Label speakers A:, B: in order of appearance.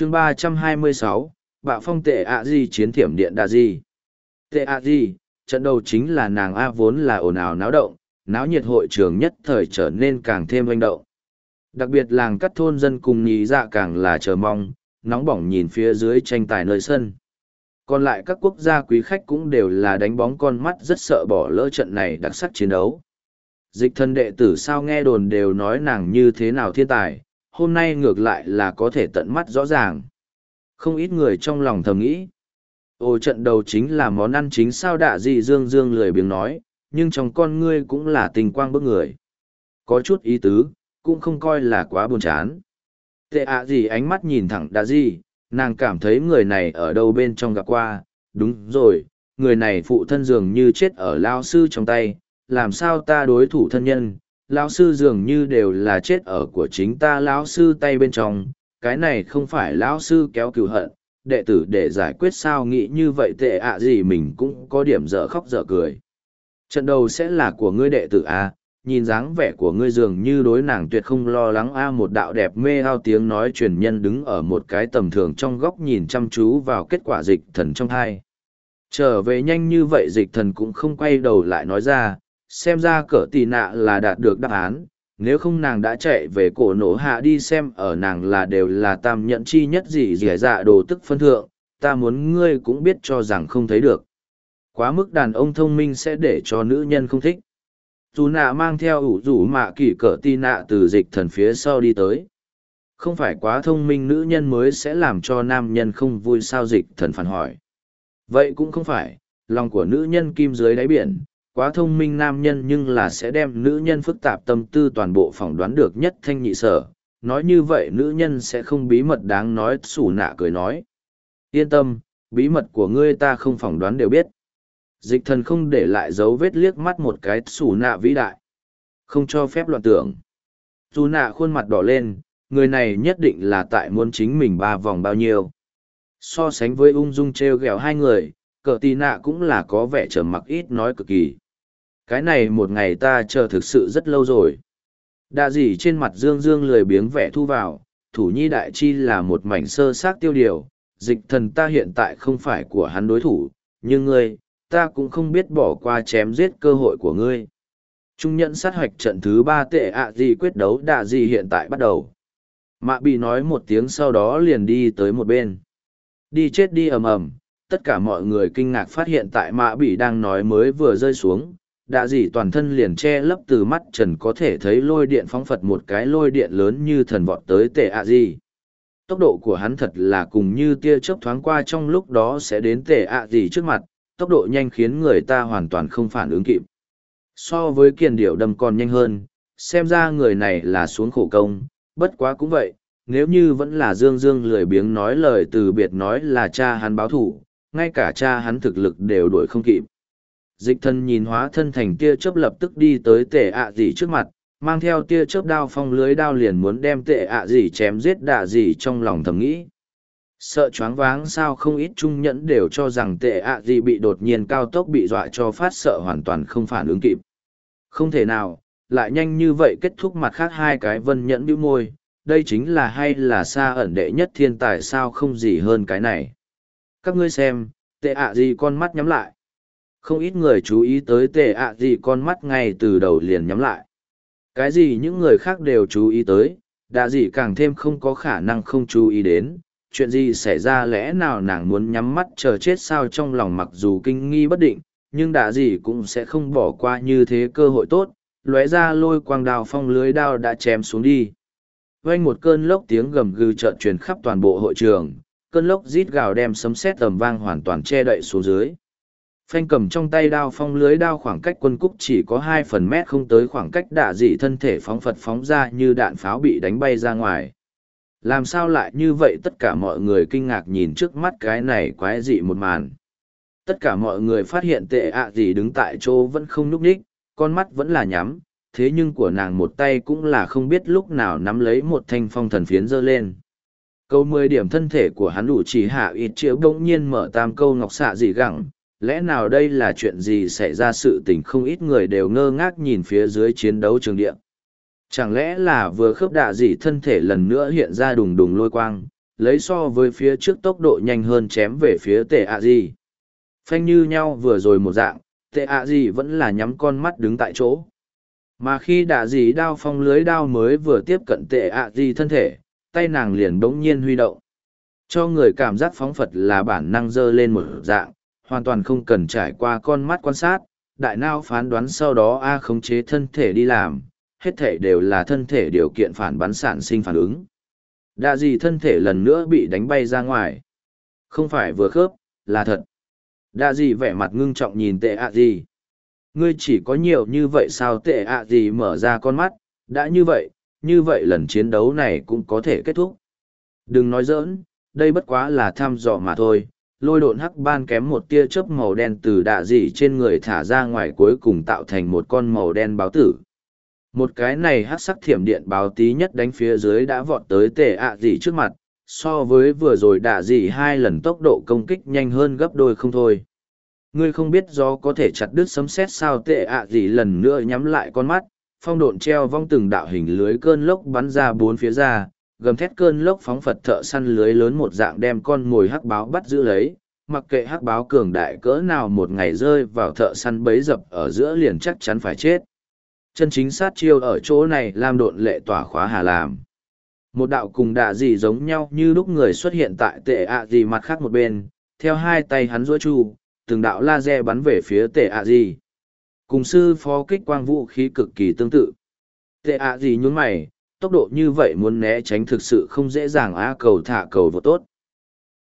A: chương ba trăm hai mươi sáu, bạo phong tệ ạ di chiến thiểm điện đa di. Tệ ạ di, trận đầu chính là nàng a vốn là ồn ào náo động, náo nhiệt hội trường nhất thời trở nên càng thêm manh động. Đặc biệt làng cắt thôn dân cùng nhí dạ càng là chờ mong, nóng bỏng nhìn phía dưới tranh tài nơi sân. Còn lại các quốc gia quý khách cũng đều là đánh bóng con mắt rất sợ bỏ lỡ trận này đặc sắc chiến đấu. Dịch thân đệ tử sao nghe đồn đều nói nàng như thế nào thiên tài hôm nay ngược lại là có thể tận mắt rõ ràng. Không ít người trong lòng thầm nghĩ, ồ, trận đầu chính là món ăn chính sao đạ dị dương dương lười biếng nói, nhưng trong con ngươi cũng là tình quang bức người. Có chút ý tứ, cũng không coi là quá buồn chán. Tệ ạ gì ánh mắt nhìn thẳng đạ dị, nàng cảm thấy người này ở đâu bên trong gặp qua. Đúng rồi, người này phụ thân dường như chết ở lao sư trong tay, làm sao ta đối thủ thân nhân lão sư dường như đều là chết ở của chính ta lão sư tay bên trong, cái này không phải lão sư kéo cừu hận, đệ tử để giải quyết sao nghĩ như vậy tệ ạ gì mình cũng có điểm dở khóc dở cười. Trận đầu sẽ là của ngươi đệ tử a nhìn dáng vẻ của ngươi dường như đối nàng tuyệt không lo lắng a, một đạo đẹp mê ao tiếng nói truyền nhân đứng ở một cái tầm thường trong góc nhìn chăm chú vào kết quả dịch thần trong hai. Trở về nhanh như vậy dịch thần cũng không quay đầu lại nói ra xem ra cỡ tì nạ là đạt được đáp án, nếu không nàng đã chạy về cổ nổ hạ đi xem ở nàng là đều là tam nhận chi nhất gì dẻ dạ đồ tức phân thượng, ta muốn ngươi cũng biết cho rằng không thấy được. Quá mức đàn ông thông minh sẽ để cho nữ nhân không thích. Dù nạ mang theo ủ rủ mạ kỷ cỡ tì nạ từ dịch thần phía sau đi tới. Không phải quá thông minh nữ nhân mới sẽ làm cho nam nhân không vui sao dịch thần phản hỏi. Vậy cũng không phải, lòng của nữ nhân kim dưới đáy biển quá thông minh nam nhân nhưng là sẽ đem nữ nhân phức tạp tâm tư toàn bộ phỏng đoán được nhất thanh nhị sở. Nói như vậy nữ nhân sẽ không bí mật đáng nói, xù nạ cười nói. Yên tâm, bí mật của ngươi ta không phỏng đoán đều biết. Dịch thần không để lại dấu vết liếc mắt một cái, xù nạ vĩ đại. Không cho phép loạn tưởng. Dù nạ khuôn mặt đỏ lên, người này nhất định là tại muốn chính mình ba vòng bao nhiêu. So sánh với ung dung t r e o g ẹ o hai người, cờ tì nạ cũng là có vẻ trở mặc ít nói cực kỳ cái này một ngày ta chờ thực sự rất lâu rồi. Đạ dỉ trên mặt dương dương lười biếng vẻ thu vào, thủ nhi đại chi là một mảnh sơ xác tiêu điều, dịch thần ta hiện tại không phải của hắn đối thủ, nhưng ngươi, ta cũng không biết bỏ qua chém giết cơ hội của ngươi. Trung nhận sát hoạch trận thứ ba tệ ạ gì quyết đấu đạ gì hiện tại bắt đầu. Mạ bị nói một tiếng sau đó liền đi tới một bên. Đi chết đi ầm ầm, tất cả mọi người kinh ngạc phát hiện tại mạ bị đang nói mới vừa rơi xuống đã dỉ toàn thân liền che lấp từ mắt trần có thể thấy lôi điện phóng phật một cái lôi điện lớn như thần vọt tới tệ ạ gì. Tốc độ của hắn thật là cùng như tia chớp thoáng qua trong lúc đó sẽ đến tệ ạ gì trước mặt, tốc độ nhanh khiến người ta hoàn toàn không phản ứng kịp. So với kiền điệu đâm còn nhanh hơn, xem ra người này là xuống khổ công, bất quá cũng vậy, nếu như vẫn là dương dương lười biếng nói lời từ biệt nói là cha hắn báo thủ ngay cả cha hắn thực lực đều đuổi không kịp dịch thân nhìn hóa thân thành tia chớp lập tức đi tới tệ ạ dì trước mặt, mang theo tia chớp đao phong lưới đao liền muốn đem tệ ạ dì chém giết đạ dì trong lòng thầm nghĩ. Sợ choáng váng sao không ít trung nhẫn đều cho rằng tệ ạ dì bị đột nhiên cao tốc bị dọa cho phát sợ hoàn toàn không phản ứng kịp. Không thể nào, lại nhanh như vậy kết thúc mặt khác hai cái vân nhẫn bĩu môi, đây chính là hay là xa ẩn đệ nhất thiên tài sao không gì hơn cái này. Các ngươi xem, tệ ạ gì con mắt nhắm lại không ít người chú ý tới tệ ạ gì con mắt ngay từ đầu liền nhắm lại. Cái gì những người khác đều chú ý tới, đạ gì càng thêm không có khả năng không chú ý đến. Chuyện gì xảy ra lẽ nào nàng muốn nhắm mắt chờ chết sao trong lòng mặc dù kinh nghi bất định, nhưng đạ gì cũng sẽ không bỏ qua như thế cơ hội tốt. Lóe ra lôi quang đào phong lưới đao đã chém xuống đi. Vang một cơn lốc tiếng gầm gừ trợn truyền khắp toàn bộ hội trường. Cơn lốc rít gào đem sấm sét tầm vang hoàn toàn che đậy xuống dưới phanh cầm trong tay đao phong lưới đao khoảng cách quân cúc chỉ có hai phần mét không tới khoảng cách đạ dị thân thể phóng phật phóng ra như đạn pháo bị đánh bay ra ngoài. Làm sao lại như vậy tất cả mọi người kinh ngạc nhìn trước mắt cái này quái dị một màn. Tất cả mọi người phát hiện tệ ạ à gì đứng tại chỗ vẫn không nhúc ních con mắt vẫn là nhắm, thế nhưng của nàng một tay cũng là không biết lúc nào nắm lấy một thanh phong thần phiến giơ lên. Câu mười điểm thân thể của hắn đủ chỉ hạ ít chĩa bỗng nhiên mở tam câu ngọc xạ dị gẳng lẽ nào đây là chuyện gì xảy ra sự tình không ít người đều ngơ ngác nhìn phía dưới chiến đấu trường địa chẳng lẽ là vừa khớp đạ dị thân thể lần nữa hiện ra đùng đùng lôi quang lấy so với phía trước tốc độ nhanh hơn chém về phía tệ ạ gì. Phanh như nhau vừa rồi một dạng, tệ ạ gì vẫn là nhắm con mắt đứng tại chỗ. Mà khi đạ dì đao phong lưới đao mới vừa tiếp cận tệ ạ gì thân thể, tay nàng liền đống nhiên huy động. Cho người cảm giác phóng Phật là bản năng dơ lên một dạng, hoàn toàn không cần trải qua con mắt quan sát, đại nao phán đoán sau đó A khống chế thân thể đi làm, hết thể đều là thân thể điều kiện phản bắn sản sinh phản ứng. Đạ gì thân thể lần nữa bị đánh bay ra ngoài. Không phải vừa khớp, là thật. Đạ gì vẻ mặt ngưng trọng nhìn tệ ạ gì. Ngươi chỉ có nhiều như vậy sao tệ ạ gì mở ra con mắt, đã như vậy, như vậy lần chiến đấu này cũng có thể kết thúc. Đừng nói giỡn, đây bất quá là thăm dò mà thôi. Lôi độn hắc ban kém một tia chớp màu đen từ đạ dị trên người thả ra ngoài cuối cùng tạo thành một con màu đen báo tử. Một cái này hắc sắc thiểm điện báo tí nhất đánh phía dưới đã vọt tới tệ ạ dị trước mặt, so với vừa rồi đạ dị hai lần tốc độ công kích nhanh hơn gấp đôi không thôi. Ngươi không biết do có thể chặt đứt sấm sét sao tệ ạ dị lần nữa nhắm lại con mắt, phong độn treo vong từng đạo hình lưới cơn lốc bắn ra bốn phía ra, gầm thét cơn lốc phóng phật thợ săn lưới lớn một dạng đem con mồi hắc báo bắt giữ lấy, mặc kệ hắc báo cường đại cỡ nào một ngày rơi vào thợ săn bấy dập ở giữa liền chắc chắn phải chết. Chân chính sát chiêu ở chỗ này làm độn lệ tỏa khóa hà làm. Một đạo cùng đạ gì giống nhau như lúc người xuất hiện tại tệ ạ gì mặt khác một bên, theo hai tay hắn rũa chu, từng đạo laser bắn về phía tệ ạ gì. Cùng sư phó kích quang vũ khí cực kỳ tương tự. Tệ ạ gì nhún mày, tốc độ như vậy muốn né tránh thực sự không dễ dàng á, cầu thả, cầu vô tốt.